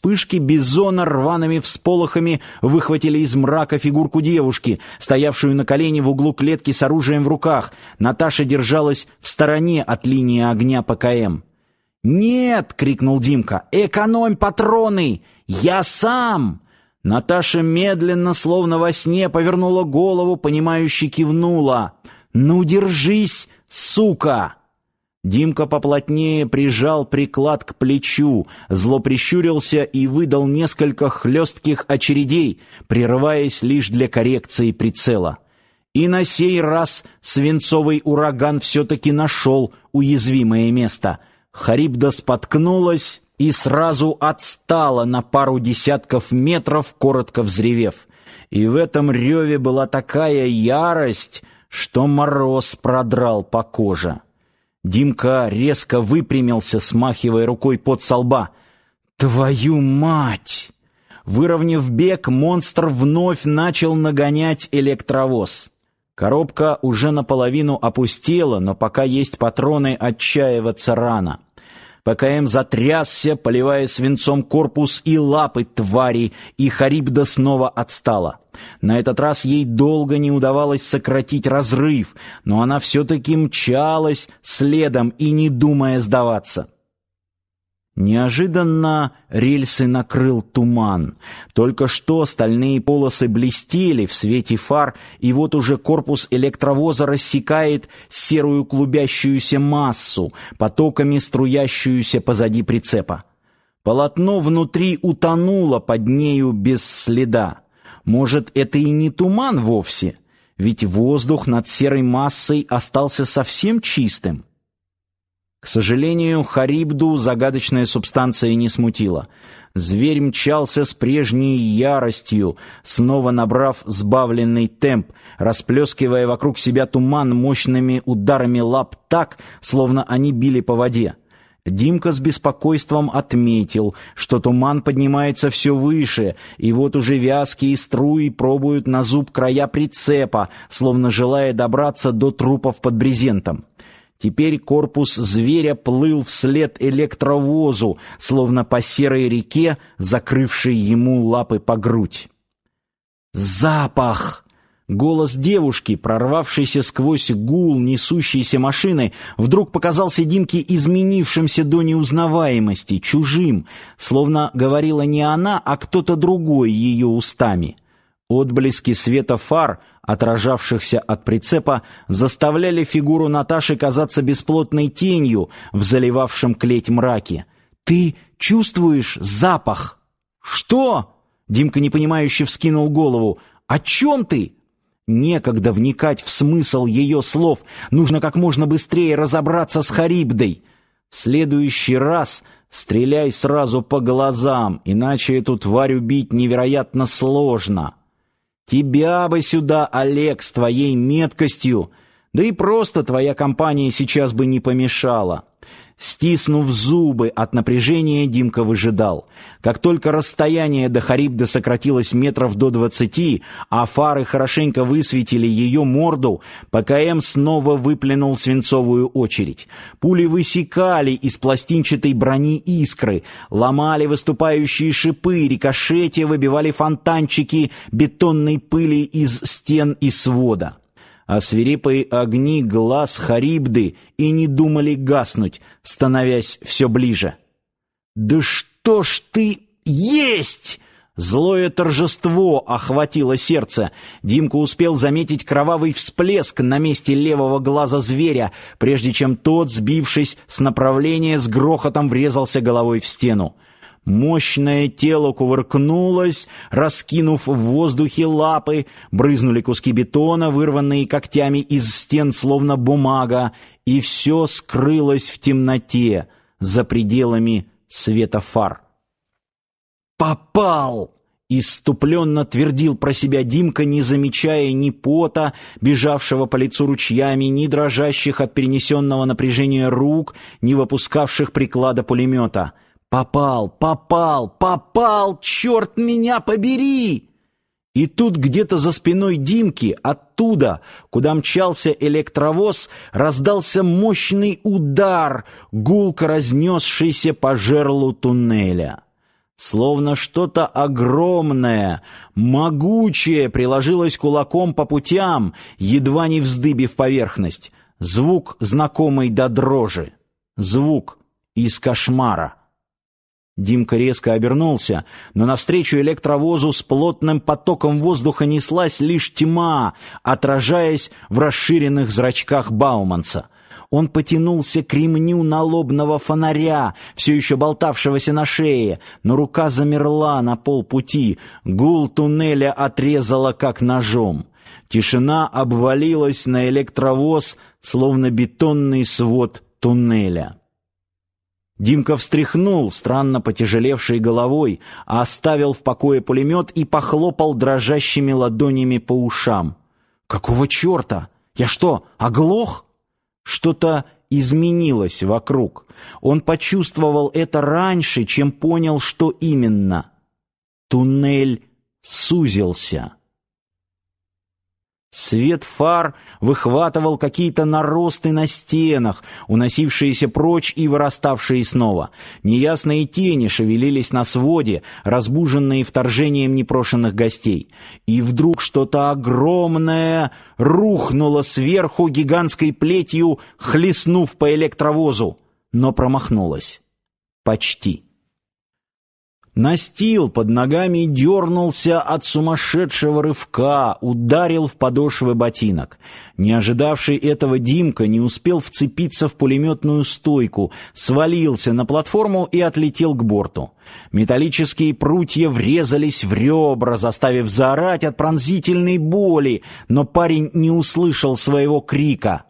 Вспышки бизона рваными всполохами выхватили из мрака фигурку девушки, стоявшую на колене в углу клетки с оружием в руках. Наташа держалась в стороне от линии огня ПКМ. «Нет!» — крикнул Димка. «Экономь патроны! Я сам!» Наташа медленно, словно во сне, повернула голову, понимающе кивнула. «Ну, держись, сука!» Димка поплотнее прижал приклад к плечу, зло прищурился и выдал несколько хлестких очередей, прерываясь лишь для коррекции прицела. И на сей раз свинцовый ураган все-таки нашел уязвимое место. Харибда споткнулась и сразу отстала на пару десятков метров, коротко взревев. И в этом реве была такая ярость, что мороз продрал по коже. Димка резко выпрямился, смахивая рукой под со лба. «Твою мать!» Выровняв бег, монстр вновь начал нагонять электровоз. Коробка уже наполовину опустела, но пока есть патроны, отчаиваться рано. ПКМ затрясся, поливая свинцом корпус и лапы твари, и Харибда снова отстала. На этот раз ей долго не удавалось сократить разрыв, но она все-таки мчалась следом и не думая сдаваться. Неожиданно рельсы накрыл туман. Только что стальные полосы блестели в свете фар, и вот уже корпус электровоза рассекает серую клубящуюся массу, потоками струящуюся позади прицепа. Полотно внутри утонуло под нею без следа. Может, это и не туман вовсе, ведь воздух над серой массой остался совсем чистым. К сожалению, Харибду загадочная субстанция не смутила. Зверь мчался с прежней яростью, снова набрав сбавленный темп, расплескивая вокруг себя туман мощными ударами лап так, словно они били по воде. Димка с беспокойством отметил, что туман поднимается все выше, и вот уже вязкие струи пробуют на зуб края прицепа, словно желая добраться до трупов под брезентом. Теперь корпус зверя плыл вслед электровозу, словно по серой реке, закрывшей ему лапы по грудь. Запах! Голос девушки, прорвавшийся сквозь гул несущейся машины, вдруг показался Димке изменившимся до неузнаваемости, чужим, словно говорила не она, а кто-то другой ее устами. Отблески света фар, отражавшихся от прицепа, заставляли фигуру Наташи казаться бесплотной тенью в заливавшем клеть мраке. «Ты чувствуешь запах?» «Что?» Димка непонимающе вскинул голову. «О чем ты?» Некогда вникать в смысл ее слов, нужно как можно быстрее разобраться с Харибдой. В следующий раз стреляй сразу по глазам, иначе эту тварь убить невероятно сложно. Тебя бы сюда, Олег, с твоей меткостью, да и просто твоя компания сейчас бы не помешала. Стиснув зубы от напряжения, Димка выжидал. Как только расстояние до Харибды сократилось метров до двадцати, а фары хорошенько высветили ее морду, ПКМ снова выплюнул свинцовую очередь. Пули высекали из пластинчатой брони искры, ломали выступающие шипы, рикошете выбивали фонтанчики бетонной пыли из стен и свода а свирепые огни глаз Харибды и не думали гаснуть, становясь все ближе. «Да что ж ты есть!» Злое торжество охватило сердце. Димка успел заметить кровавый всплеск на месте левого глаза зверя, прежде чем тот, сбившись с направления, с грохотом врезался головой в стену. Мощное тело кувыркнулось, раскинув в воздухе лапы, брызнули куски бетона, вырванные когтями из стен, словно бумага, и все скрылось в темноте за пределами света фар. «Попал!» — иступленно твердил про себя Димка, не замечая ни пота, бежавшего по лицу ручьями, ни дрожащих от перенесенного напряжения рук, ни выпускавших приклада пулемета — Попал, попал, попал, черт меня побери! И тут где-то за спиной Димки, оттуда, куда мчался электровоз, раздался мощный удар, гулко разнесшийся по жерлу туннеля. Словно что-то огромное, могучее приложилось кулаком по путям, едва не вздыбив поверхность. Звук, знакомый до дрожи. Звук из кошмара. Димка резко обернулся, но навстречу электровозу с плотным потоком воздуха неслась лишь тьма, отражаясь в расширенных зрачках Бауманца — он потянулся к ремню налобного фонаря, все еще болтавшегося на шее, но рука замерла на полпути, гул туннеля отрезала как ножом. Тишина обвалилась на электровоз, словно бетонный свод туннеля. Димка встряхнул странно потяжелевшей головой, оставил в покое пулемет и похлопал дрожащими ладонями по ушам. «Какого черта? Я что, оглох?» Что-то изменилось вокруг. Он почувствовал это раньше, чем понял, что именно. Туннель сузился. Свет фар выхватывал какие-то наросты на стенах, уносившиеся прочь и выраставшие снова. Неясные тени шевелились на своде, разбуженные вторжением непрошенных гостей. И вдруг что-то огромное рухнуло сверху гигантской плетью, хлестнув по электровозу, но промахнулось. Почти. Настил под ногами дернулся от сумасшедшего рывка, ударил в подошвы ботинок. Не ожидавший этого Димка не успел вцепиться в пулеметную стойку, свалился на платформу и отлетел к борту. Металлические прутья врезались в ребра, заставив заорать от пронзительной боли, но парень не услышал своего крика.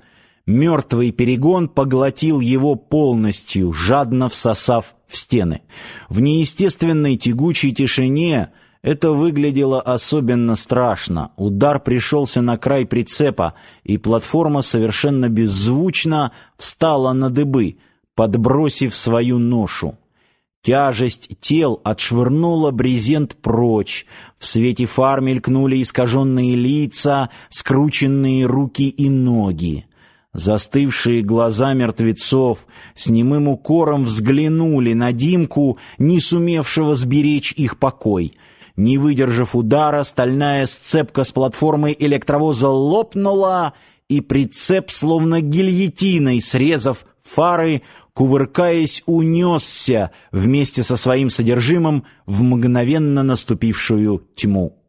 Мертвый перегон поглотил его полностью, жадно всосав в стены. В неестественной тягучей тишине это выглядело особенно страшно. Удар пришелся на край прицепа, и платформа совершенно беззвучно встала на дыбы, подбросив свою ношу. Тяжесть тел отшвырнула брезент прочь. В свете фар мелькнули искаженные лица, скрученные руки и ноги. Застывшие глаза мертвецов с немым укором взглянули на Димку, не сумевшего сберечь их покой. Не выдержав удара, стальная сцепка с платформой электровоза лопнула, и прицеп, словно гильотиной срезав фары, кувыркаясь, унесся вместе со своим содержимым в мгновенно наступившую тьму.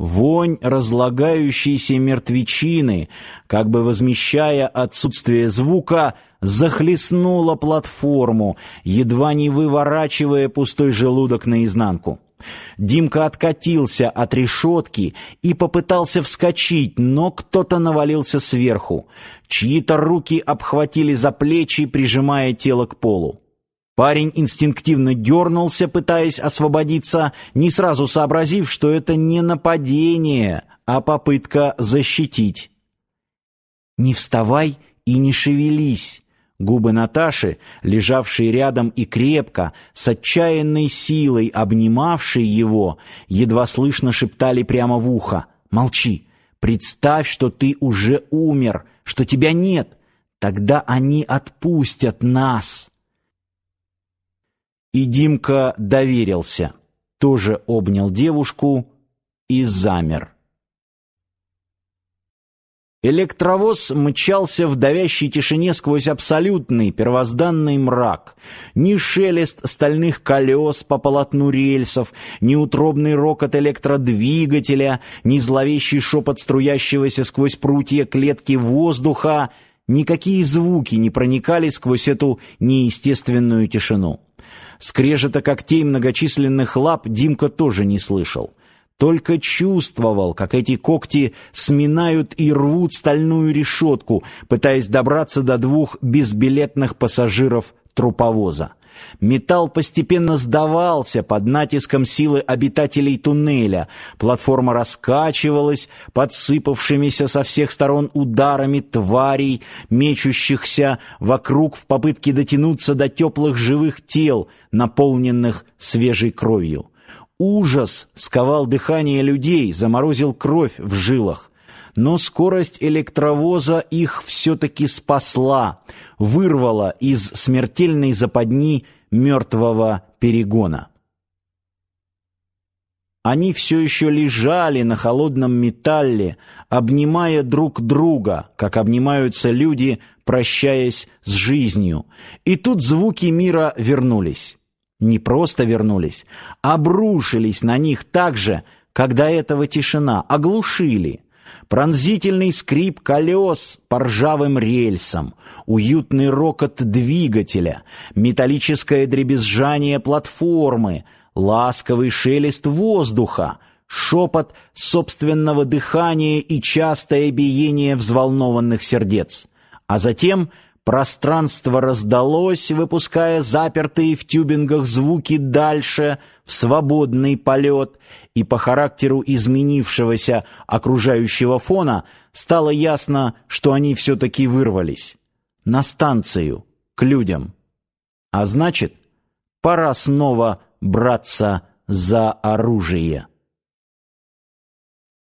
Вонь разлагающейся мертвечины, как бы возмещая отсутствие звука, захлестнула платформу, едва не выворачивая пустой желудок наизнанку. Димка откатился от решетки и попытался вскочить, но кто-то навалился сверху. Чьи-то руки обхватили за плечи, прижимая тело к полу. Парень инстинктивно дернулся, пытаясь освободиться, не сразу сообразив, что это не нападение, а попытка защитить. «Не вставай и не шевелись!» Губы Наташи, лежавшие рядом и крепко, с отчаянной силой обнимавшей его, едва слышно шептали прямо в ухо. «Молчи! Представь, что ты уже умер, что тебя нет! Тогда они отпустят нас!» И Димка доверился, тоже обнял девушку и замер. Электровоз мчался в давящей тишине сквозь абсолютный первозданный мрак. Ни шелест стальных колес по полотну рельсов, ни утробный рокот электродвигателя, ни зловещий шепот струящегося сквозь прутья клетки воздуха, никакие звуки не проникали сквозь эту неестественную тишину. Скрежета когтей многочисленных лап Димка тоже не слышал. Только чувствовал, как эти когти сминают и рвут стальную решетку, пытаясь добраться до двух безбилетных пассажиров труповоза. Металл постепенно сдавался под натиском силы обитателей туннеля. Платформа раскачивалась подсыпавшимися со всех сторон ударами тварей, мечущихся вокруг в попытке дотянуться до теплых живых тел, наполненных свежей кровью. Ужас сковал дыхание людей, заморозил кровь в жилах но скорость электровоза их все-таки спасла, вырвала из смертельной западни мертвого перегона. Они все еще лежали на холодном металле, обнимая друг друга, как обнимаются люди, прощаясь с жизнью. И тут звуки мира вернулись. Не просто вернулись, обрушились на них так же, как до этого тишина, оглушили. Пронзительный скрип колес по ржавым рельсам, уютный рокот двигателя, металлическое дребезжание платформы — ласковый шелест воздуха, шепот собственного дыхания и частое биение взволнованных сердец. А затем пространство раздалось, выпуская запертые в тюбингах звуки дальше в свободный полет, и по характеру изменившегося окружающего фона стало ясно, что они все-таки вырвались. На станцию, к людям. А значит, пора снова браться за оружие.